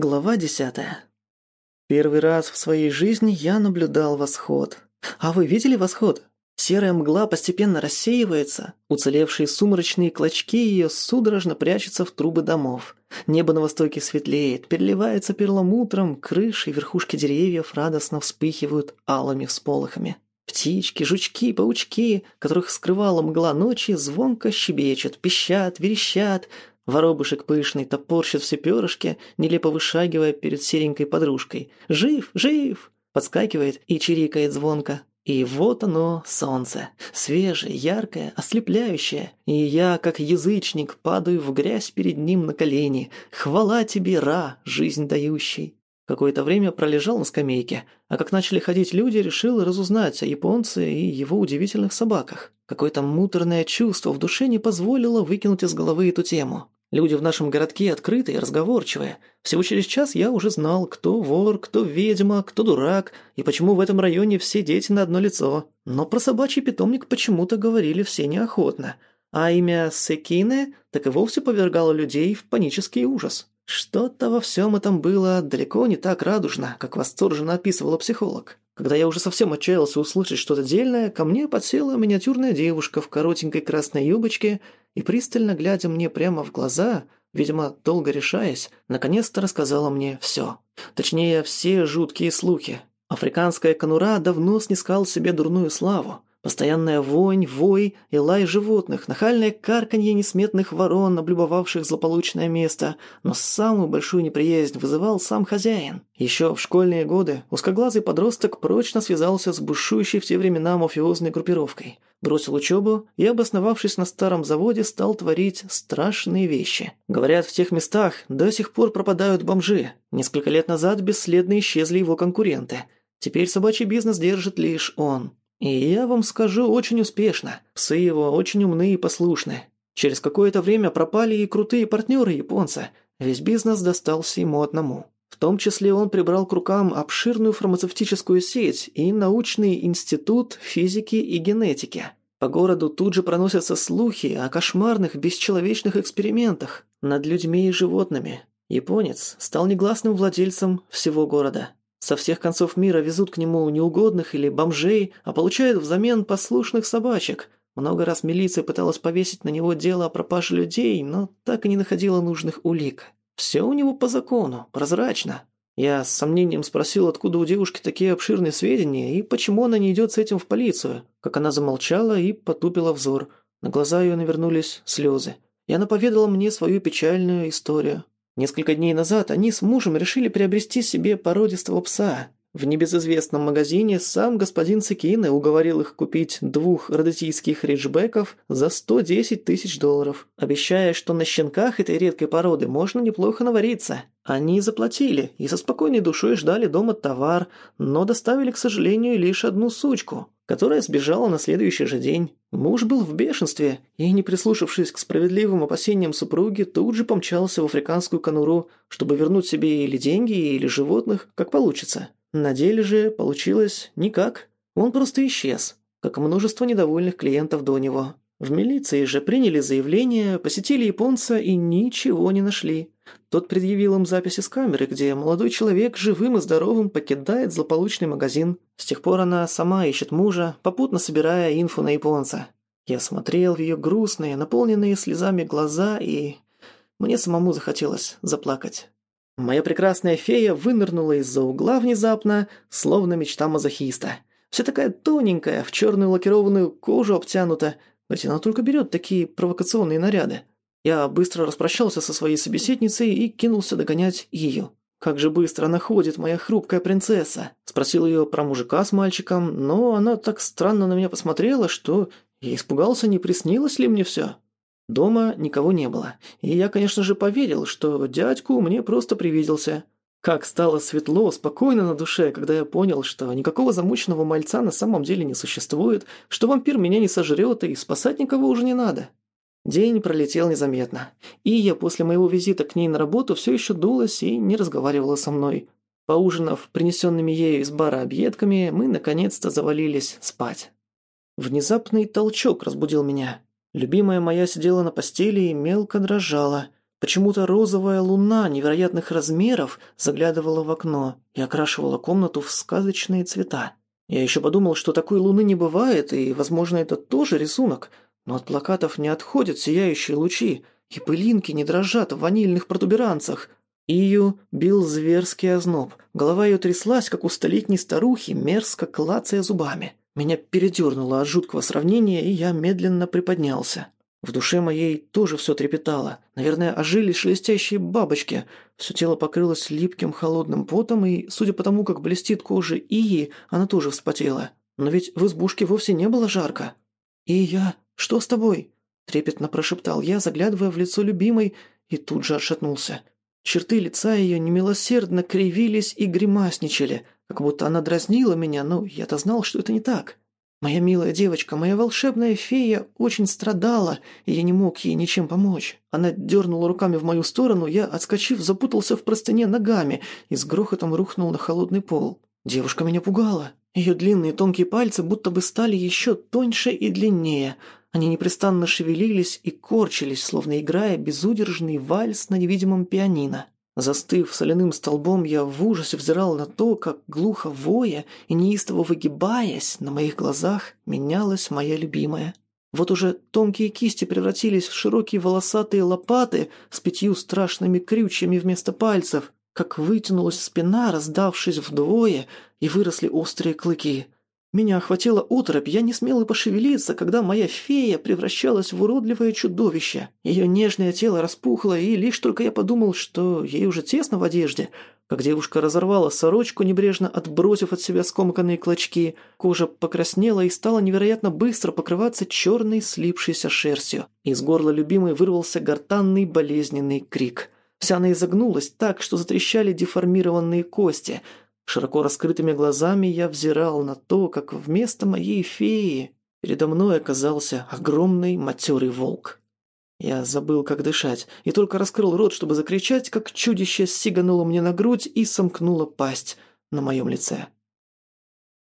Глава десятая. Первый раз в своей жизни я наблюдал восход. А вы видели восход? Серая мгла постепенно рассеивается, уцелевшие сумрачные клочки ее судорожно прячутся в трубы домов. Небо на востоке светлеет, переливается перламутром, крыши и верхушки деревьев радостно вспыхивают алыми всполохами. Птички, жучки, паучки, которых скрывала мгла ночи, звонко щебечут, пищат, верещат, Воробушек пышный топорщит все перышки, нелепо вышагивая перед серенькой подружкой. «Жив! Жив!» Подскакивает и чирикает звонко. И вот оно, солнце. Свежее, яркое, ослепляющее. И я, как язычник, падаю в грязь перед ним на колени. Хвала тебе, Ра, жизнь дающий. Какое-то время пролежал на скамейке, а как начали ходить люди, решил разузнать о японце и его удивительных собаках. Какое-то муторное чувство в душе не позволило выкинуть из головы эту тему. Люди в нашем городке открытые и разговорчивые. Всего через час я уже знал, кто вор, кто ведьма, кто дурак, и почему в этом районе все дети на одно лицо. Но про собачий питомник почему-то говорили все неохотно. А имя Секине так и вовсе повергало людей в панический ужас. Что-то во всем этом было далеко не так радужно, как восторженно описывала психолог. Когда я уже совсем отчаялся услышать что-то дельное, ко мне подсела миниатюрная девушка в коротенькой красной юбочке и, пристально глядя мне прямо в глаза, видимо, долго решаясь, наконец-то рассказала мне все. Точнее, все жуткие слухи. Африканская конура давно снискал себе дурную славу. Постоянная вонь, вой и лай животных, нахальное карканье несметных ворон, облюбовавших злополучное место, но самую большую неприязнь вызывал сам хозяин. Еще в школьные годы узкоглазый подросток прочно связался с бушующей в те времена мафиозной группировкой. Бросил учебу и, обосновавшись на старом заводе, стал творить страшные вещи. Говорят, в тех местах до сих пор пропадают бомжи. Несколько лет назад бесследно исчезли его конкуренты. Теперь собачий бизнес держит лишь он. И я вам скажу, очень успешно. Псы его очень умные и послушны. Через какое-то время пропали и крутые партнеры японца. Весь бизнес достался ему одному. В том числе он прибрал к рукам обширную фармацевтическую сеть и научный институт физики и генетики. По городу тут же проносятся слухи о кошмарных бесчеловечных экспериментах над людьми и животными. Японец стал негласным владельцем всего города. Со всех концов мира везут к нему неугодных или бомжей, а получают взамен послушных собачек. Много раз милиция пыталась повесить на него дело о пропаже людей, но так и не находила нужных улик. Все у него по закону, прозрачно. Я с сомнением спросил, откуда у девушки такие обширные сведения и почему она не идет с этим в полицию. Как она замолчала и потупила взор. На глаза ее навернулись слезы. И она поведала мне свою печальную историю. Несколько дней назад они с мужем решили приобрести себе породистого пса. В небезызвестном магазине сам господин Цикине уговорил их купить двух родотийских риджбеков за 110 тысяч долларов, обещая, что на щенках этой редкой породы можно неплохо навариться. Они заплатили и со спокойной душой ждали дома товар, но доставили, к сожалению, лишь одну сучку которая сбежала на следующий же день. Муж был в бешенстве и, не прислушавшись к справедливым опасениям супруги, тут же помчался в африканскую конуру, чтобы вернуть себе или деньги, или животных, как получится. На деле же получилось никак. Он просто исчез, как множество недовольных клиентов до него. В милиции же приняли заявление, посетили японца и ничего не нашли. Тот предъявил им записи с камеры, где молодой человек живым и здоровым покидает злополучный магазин. С тех пор она сама ищет мужа, попутно собирая инфу на японца. Я смотрел в ее грустные, наполненные слезами глаза, и мне самому захотелось заплакать. Моя прекрасная фея вынырнула из-за угла внезапно, словно мечта мазохиста. Вся такая тоненькая, в черную лакированную кожу обтянута, ведь она только берет такие провокационные наряды. Я быстро распрощался со своей собеседницей и кинулся догонять ее. «Как же быстро она ходит, моя хрупкая принцесса!» Спросил ее про мужика с мальчиком, но она так странно на меня посмотрела, что я испугался, не приснилось ли мне все. Дома никого не было, и я, конечно же, поверил, что дядьку мне просто привиделся. Как стало светло, спокойно на душе, когда я понял, что никакого замученного мальца на самом деле не существует, что вампир меня не сожрет и спасать никого уже не надо. День пролетел незаметно. и я после моего визита к ней на работу все еще дулась и не разговаривала со мной. Поужинав принесенными ею из бара объедками, мы наконец-то завалились спать. Внезапный толчок разбудил меня. Любимая моя сидела на постели и мелко дрожала. Почему-то розовая луна невероятных размеров заглядывала в окно и окрашивала комнату в сказочные цвета. Я еще подумал, что такой луны не бывает, и, возможно, это тоже рисунок, но от плакатов не отходят сияющие лучи, и пылинки не дрожат в ванильных протуберанцах. Ию бил зверский озноб. Голова ее тряслась, как у столетней старухи, мерзко клацая зубами. Меня передернуло от жуткого сравнения, и я медленно приподнялся. В душе моей тоже все трепетало. Наверное, ожили шелестящие бабочки. Все тело покрылось липким холодным потом, и, судя по тому, как блестит кожа Ии, она тоже вспотела. Но ведь в избушке вовсе не было жарко. «И я? Что с тобой?» Трепетно прошептал я, заглядывая в лицо любимой, и тут же отшатнулся. Черты лица ее немилосердно кривились и гримасничали, как будто она дразнила меня, но я-то знал, что это не так. Моя милая девочка, моя волшебная фея очень страдала, и я не мог ей ничем помочь. Она дернула руками в мою сторону, я, отскочив, запутался в простыне ногами и с грохотом рухнул на холодный пол. Девушка меня пугала. Ее длинные тонкие пальцы будто бы стали еще тоньше и длиннее, они непрестанно шевелились и корчились, словно играя безудержный вальс на невидимом пианино. Застыв соляным столбом, я в ужасе взирал на то, как глухо воя и неистово выгибаясь, на моих глазах менялась моя любимая. Вот уже тонкие кисти превратились в широкие волосатые лопаты с пятью страшными крючьями вместо пальцев, как вытянулась спина, раздавшись вдвое, и выросли острые клыки – меня охватила оторопь, я не смела пошевелиться, когда моя фея превращалась в уродливое чудовище. Ее нежное тело распухло, и лишь только я подумал, что ей уже тесно в одежде, как девушка разорвала сорочку, небрежно отбросив от себя скомканные клочки, кожа покраснела и стала невероятно быстро покрываться черной слипшейся шерстью. Из горла любимой вырвался гортанный болезненный крик. Вся она изогнулась так, что затрещали деформированные кости – Широко раскрытыми глазами я взирал на то, как вместо моей феи передо мной оказался огромный матерый волк. Я забыл, как дышать, и только раскрыл рот, чтобы закричать, как чудище сигануло мне на грудь и сомкнуло пасть на моем лице.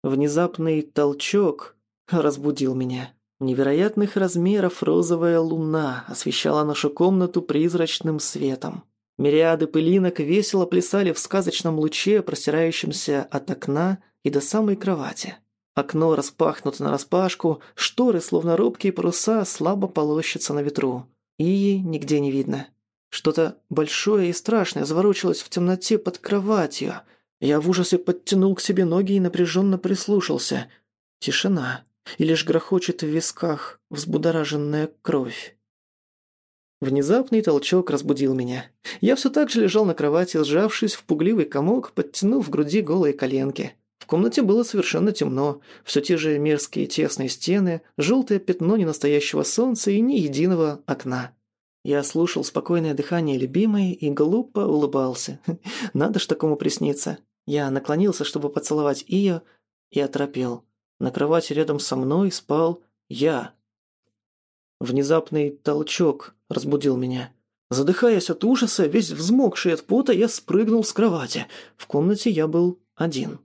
Внезапный толчок разбудил меня. Невероятных размеров розовая луна освещала нашу комнату призрачным светом. Мириады пылинок весело плясали в сказочном луче, простирающемся от окна и до самой кровати. Окно распахнуто нараспашку, шторы, словно робкие паруса, слабо полощутся на ветру. Ии нигде не видно. Что-то большое и страшное заворочилось в темноте под кроватью. Я в ужасе подтянул к себе ноги и напряженно прислушался. Тишина. И лишь грохочет в висках взбудораженная кровь. Внезапный толчок разбудил меня. Я все так же лежал на кровати, сжавшись в пугливый комок, подтянув в груди голые коленки. В комнате было совершенно темно. Все те же мерзкие тесные стены, желтое пятно ненастоящего солнца и ни единого окна. Я слушал спокойное дыхание любимой и глупо улыбался. Надо ж такому присниться. Я наклонился, чтобы поцеловать ее, и оторопел. На кровати рядом со мной спал я. Внезапный толчок разбудил меня. Задыхаясь от ужаса, весь взмокший от пота, я спрыгнул с кровати. В комнате я был один.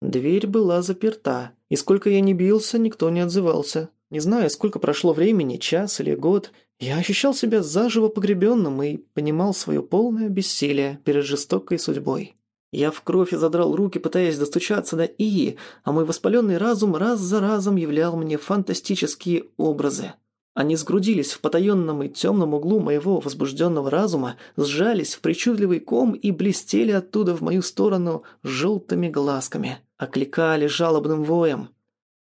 Дверь была заперта, и сколько я не бился, никто не отзывался. Не знаю, сколько прошло времени, час или год, я ощущал себя заживо погребенным и понимал свое полное бессилие перед жестокой судьбой. Я в кровь задрал руки, пытаясь достучаться до Ии, а мой воспаленный разум раз за разом являл мне фантастические образы. Они сгрудились в потаенном и темном углу моего возбужденного разума, сжались в причудливый ком и блестели оттуда в мою сторону желтыми глазками, окликали жалобным воем.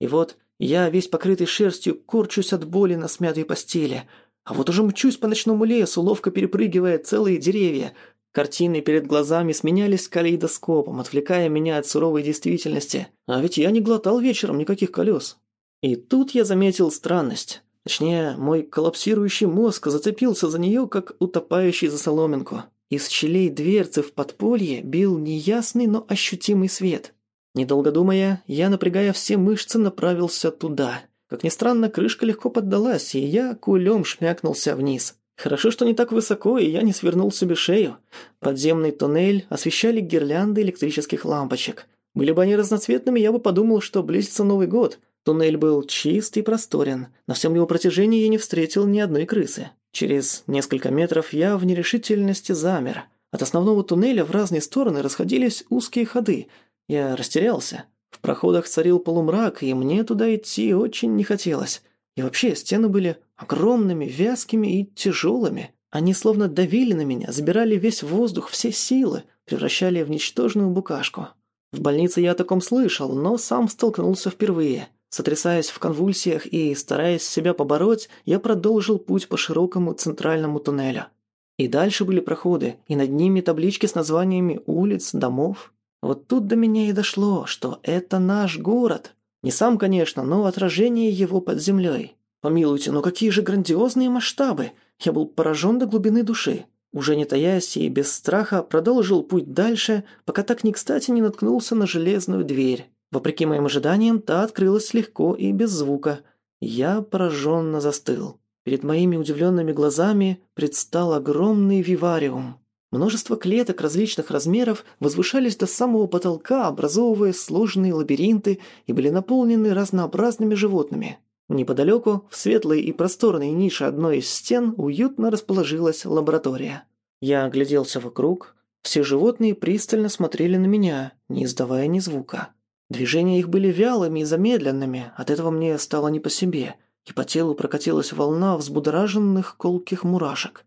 И вот я, весь покрытый шерстью, корчусь от боли на смятой постели, а вот уже мчусь по ночному лесу, ловко перепрыгивая целые деревья. Картины перед глазами сменялись калейдоскопом, отвлекая меня от суровой действительности. А ведь я не глотал вечером никаких колес. И тут я заметил странность. Точнее, мой коллапсирующий мозг зацепился за нее, как утопающий за соломинку. Из щелей дверцы в подполье бил неясный, но ощутимый свет. Недолго думая, я, напрягая все мышцы, направился туда. Как ни странно, крышка легко поддалась, и я кулем шмякнулся вниз. Хорошо, что не так высоко, и я не свернул себе шею. Подземный туннель освещали гирлянды электрических лампочек. Были бы они разноцветными, я бы подумал, что близится Новый год. Туннель был чист и просторен. На всем его протяжении я не встретил ни одной крысы. Через несколько метров я в нерешительности замер. От основного туннеля в разные стороны расходились узкие ходы. Я растерялся. В проходах царил полумрак, и мне туда идти очень не хотелось. И вообще, стены были огромными, вязкими и тяжелыми. Они словно давили на меня, забирали весь воздух, все силы, превращали в ничтожную букашку. В больнице я о таком слышал, но сам столкнулся впервые. Сотрясаясь в конвульсиях и стараясь себя побороть, я продолжил путь по широкому центральному туннелю. И дальше были проходы, и над ними таблички с названиями улиц, домов. Вот тут до меня и дошло, что это наш город. Не сам, конечно, но отражение его под землей. Помилуйте, но какие же грандиозные масштабы! Я был поражен до глубины души. Уже не таясь и без страха продолжил путь дальше, пока так не кстати не наткнулся на железную дверь. Вопреки моим ожиданиям, та открылась легко и без звука. Я пораженно застыл. Перед моими удивленными глазами предстал огромный вивариум. Множество клеток различных размеров возвышались до самого потолка, образовывая сложные лабиринты и были наполнены разнообразными животными. Неподалеку, в светлой и просторной нише одной из стен, уютно расположилась лаборатория. Я огляделся вокруг. Все животные пристально смотрели на меня, не издавая ни звука. Движения их были вялыми и замедленными, от этого мне стало не по себе, и по телу прокатилась волна взбудораженных колких мурашек.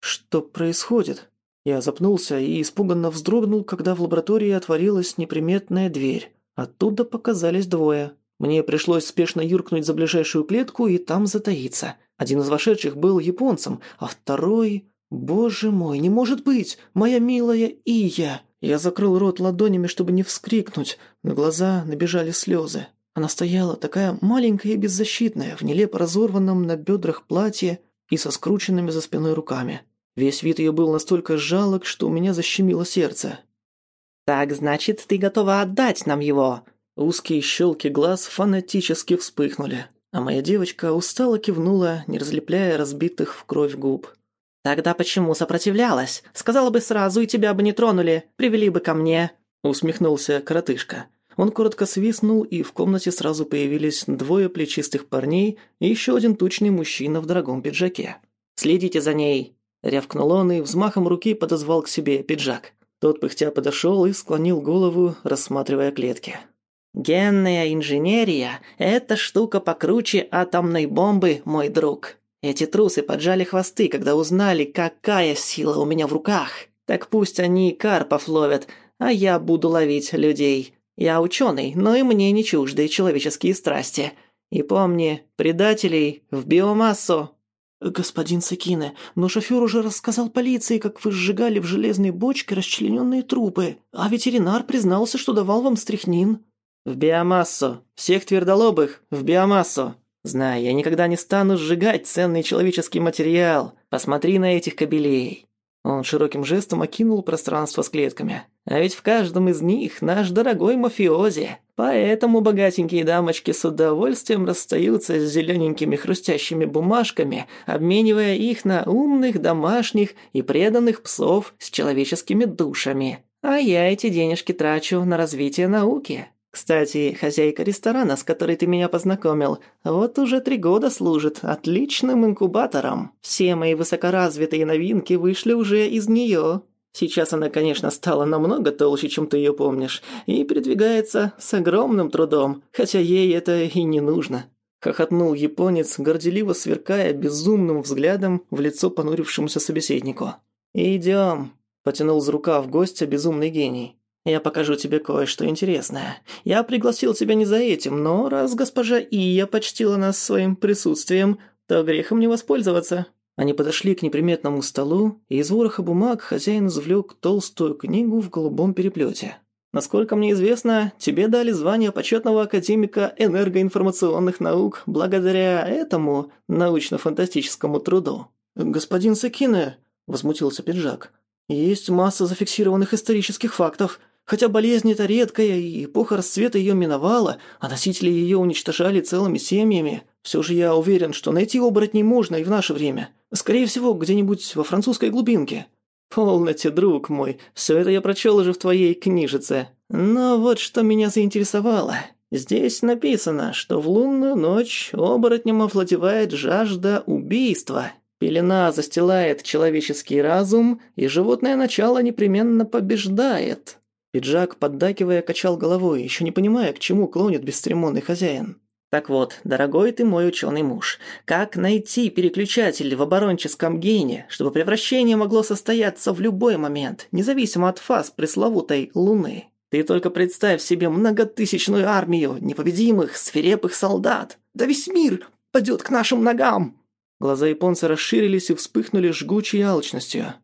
Что происходит? Я запнулся и испуганно вздрогнул, когда в лаборатории отворилась неприметная дверь. Оттуда показались двое. Мне пришлось спешно юркнуть за ближайшую клетку и там затаиться. Один из вошедших был японцем, а второй... Боже мой, не может быть! Моя милая Ия! Я закрыл рот ладонями, чтобы не вскрикнуть. На глаза набежали слезы. Она стояла такая маленькая и беззащитная, в нелепо разорванном на бедрах платье и со скрученными за спиной руками. Весь вид ее был настолько жалок, что у меня защемило сердце. «Так, значит, ты готова отдать нам его?» Узкие щелки глаз фанатически вспыхнули, а моя девочка устало кивнула, не разлепляя разбитых в кровь губ. «Тогда почему сопротивлялась? Сказала бы сразу, и тебя бы не тронули, привели бы ко мне», — усмехнулся коротышка. Он коротко свистнул, и в комнате сразу появились двое плечистых парней и еще один тучный мужчина в дорогом пиджаке. «Следите за ней!» — рявкнул он и взмахом руки подозвал к себе пиджак. Тот пыхтя подошел и склонил голову, рассматривая клетки. «Генная инженерия — это штука покруче атомной бомбы, мой друг. Эти трусы поджали хвосты, когда узнали, какая сила у меня в руках. Так пусть они карпов ловят, а я буду ловить людей. Я ученый, но и мне не чужды человеческие страсти. И помни, предателей в биомассу. «Господин Сакине, но шофер уже рассказал полиции, как вы сжигали в железной бочке расчлененные трупы, а ветеринар признался, что давал вам стряхнин». «В биомассу! Всех твердолобых в биомассу!» Знай, я никогда не стану сжигать ценный человеческий материал. Посмотри на этих кобелей. Он широким жестом окинул пространство с клетками. А ведь в каждом из них наш дорогой мафиози. Поэтому богатенькие дамочки с удовольствием расстаются с зелененькими хрустящими бумажками, обменивая их на умных, домашних и преданных псов с человеческими душами. А я эти денежки трачу на развитие науки. Кстати, хозяйка ресторана, с которой ты меня познакомил, вот уже три года служит отличным инкубатором. Все мои высокоразвитые новинки вышли уже из нее. Сейчас она, конечно, стала намного толще, чем ты ее помнишь, и передвигается с огромным трудом, хотя ей это и не нужно. Хохотнул японец, горделиво сверкая безумным взглядом в лицо понурившемуся собеседнику. «Идем», – потянул за рукав гостя безумный гений. Я покажу тебе кое-что интересное. Я пригласил тебя не за этим, но раз госпожа Ия почтила нас своим присутствием, то грехом не воспользоваться». Они подошли к неприметному столу, и из вороха бумаг хозяин извлек толстую книгу в голубом переплете. «Насколько мне известно, тебе дали звание почетного академика энергоинформационных наук благодаря этому научно-фантастическому труду». «Господин Сакине», – возмутился пиджак, – «есть масса зафиксированных исторических фактов». Хотя болезнь эта редкая, и эпоха расцвета ее миновала, а носители ее уничтожали целыми семьями, все же я уверен, что найти оборотней можно и в наше время. Скорее всего, где-нибудь во французской глубинке». «Полноте, друг мой, все это я прочел уже в твоей книжице. Но вот что меня заинтересовало. Здесь написано, что в лунную ночь оборотням овладевает жажда убийства. Пелена застилает человеческий разум, и животное начало непременно побеждает. Пиджак, поддакивая, качал головой, еще не понимая, к чему клонит бесцеремонный хозяин. Так вот, дорогой ты мой ученый муж, как найти переключатель в оборонческом гене, чтобы превращение могло состояться в любой момент, независимо от фаз пресловутой Луны? Ты только представь себе многотысячную армию непобедимых, свирепых солдат. Да весь мир падет к нашим ногам!» Глаза японца расширились и вспыхнули жгучей алчностью.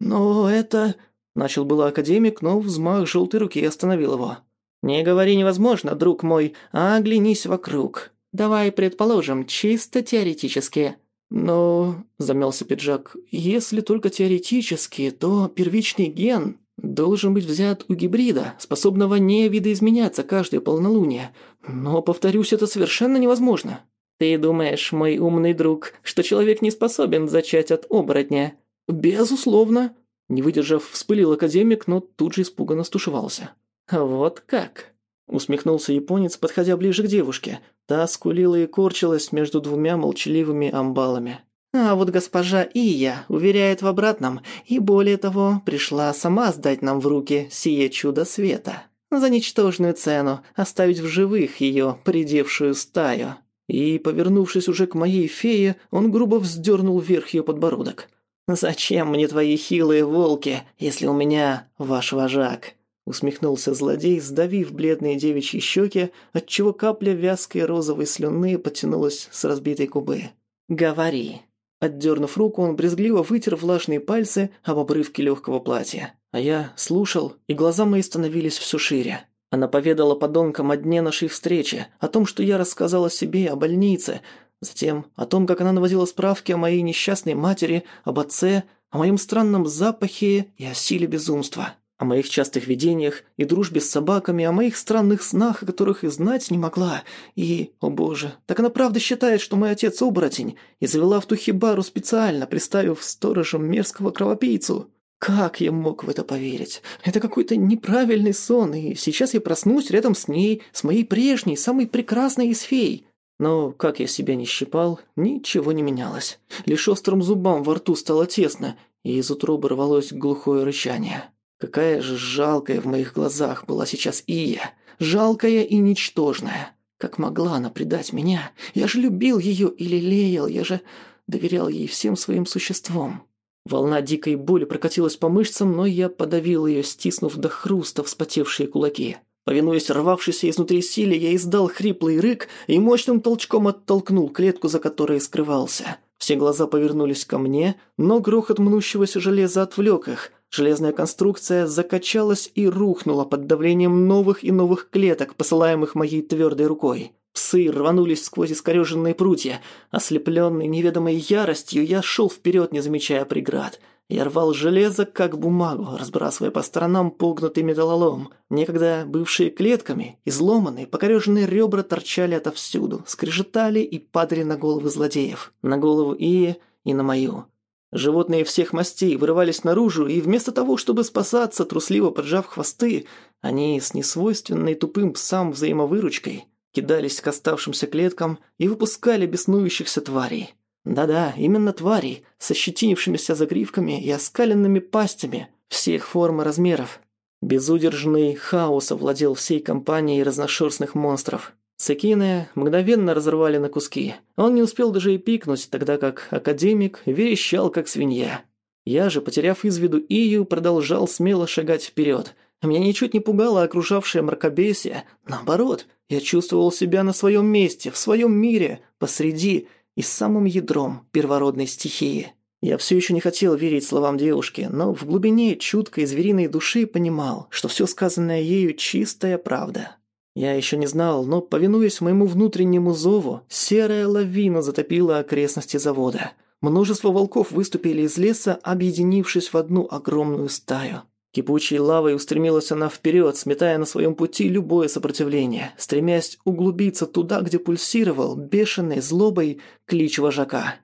«Но это...» – начал было академик, но взмах желтой руки остановил его. «Не говори невозможно, друг мой, а оглянись вокруг. Давай предположим, чисто теоретически». «Но...» – замялся пиджак. «Если только теоретически, то первичный ген должен быть взят у гибрида, способного не видоизменяться каждое полнолуние. Но, повторюсь, это совершенно невозможно». «Ты думаешь, мой умный друг, что человек не способен зачать от оборотня?» «Безусловно». Не выдержав, вспылил академик, но тут же испуганно стушевался. «Вот как?» – усмехнулся японец, подходя ближе к девушке. Та скулила и корчилась между двумя молчаливыми амбалами. «А вот госпожа Ия уверяет в обратном, и более того, пришла сама сдать нам в руки сие чудо света. За ничтожную цену оставить в живых ее придевшую стаю». И, повернувшись уже к моей фее, он грубо вздернул вверх ее подбородок. «Зачем мне твои хилые волки, если у меня ваш вожак?» Усмехнулся злодей, сдавив бледные девичьи щеки, отчего капля вязкой розовой слюны потянулась с разбитой губы. «Говори». Отдернув руку, он брезгливо вытер влажные пальцы об обрывки легкого платья. А я слушал, и глаза мои становились все шире. Она поведала подонкам о дне нашей встречи, о том, что я рассказал о себе, о больнице, затем о том, как она наводила справки о моей несчастной матери, об отце, о моем странном запахе и о силе безумства о моих частых видениях и дружбе с собаками, о моих странных снах, о которых и знать не могла. И, о боже, так она правда считает, что мой отец оборотень, и завела в ту хибару специально, приставив сторожем мерзкого кровопийцу. Как я мог в это поверить? Это какой-то неправильный сон, и сейчас я проснусь рядом с ней, с моей прежней, самой прекрасной из фей. Но, как я себя не щипал, ничего не менялось. Лишь острым зубам во рту стало тесно, и из утробы рвалось глухое рычание. Какая же жалкая в моих глазах была сейчас Ия. Жалкая и ничтожная. Как могла она предать меня? Я же любил ее и лелеял, я же доверял ей всем своим существом. Волна дикой боли прокатилась по мышцам, но я подавил ее, стиснув до хруста вспотевшие кулаки. Повинуясь рвавшейся изнутри силе, я издал хриплый рык и мощным толчком оттолкнул клетку, за которой скрывался. Все глаза повернулись ко мне, но грохот мнущегося железа отвлек их – Железная конструкция закачалась и рухнула под давлением новых и новых клеток, посылаемых моей твердой рукой. Псы рванулись сквозь искореженные прутья. Ослепленный неведомой яростью, я шел вперед, не замечая преград. Я рвал железо, как бумагу, разбрасывая по сторонам погнутый металлолом. Некогда бывшие клетками, изломанные, покореженные ребра торчали отовсюду, скрежетали и падали на головы злодеев. На голову Ии и на мою. Животные всех мастей вырывались наружу, и вместо того, чтобы спасаться, трусливо поджав хвосты, они с несвойственной тупым псам взаимовыручкой кидались к оставшимся клеткам и выпускали беснующихся тварей. Да-да, именно тварей, со щетинившимися загривками и оскаленными пастями всех форм и размеров. Безудержный хаос овладел всей компанией разношерстных монстров. Сакины мгновенно разорвали на куски. Он не успел даже и пикнуть, тогда как академик верещал, как свинья. Я же, потеряв из виду Ию, продолжал смело шагать вперед. Меня ничуть не пугало окружавшее мракобесие. Наоборот, я чувствовал себя на своем месте, в своем мире, посреди и самым ядром первородной стихии. Я все еще не хотел верить словам девушки, но в глубине чуткой звериной души понимал, что все сказанное ею чистая правда. Я еще не знал, но, повинуясь моему внутреннему зову, серая лавина затопила окрестности завода. Множество волков выступили из леса, объединившись в одну огромную стаю. Кипучей лавой устремилась она вперед, сметая на своем пути любое сопротивление, стремясь углубиться туда, где пульсировал бешеной злобой клич вожака.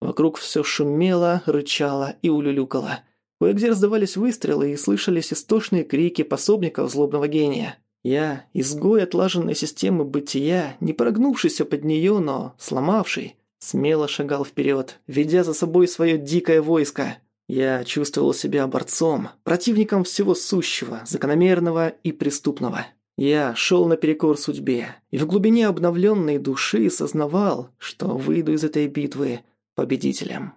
Вокруг все шумело, рычало и улюлюкало. Кое-где раздавались выстрелы и слышались истошные крики пособников злобного гения. Я изгой отлаженной системы бытия, не прогнувшийся под нее, но сломавший, смело шагал вперед, ведя за собой свое дикое войско. Я чувствовал себя борцом, противником всего сущего, закономерного и преступного. Я шел наперекор судьбе, и в глубине обновленной души сознавал, что выйду из этой битвы победителем.